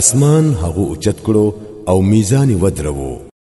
اسمان هغه اوچت کړو او میزان ودرو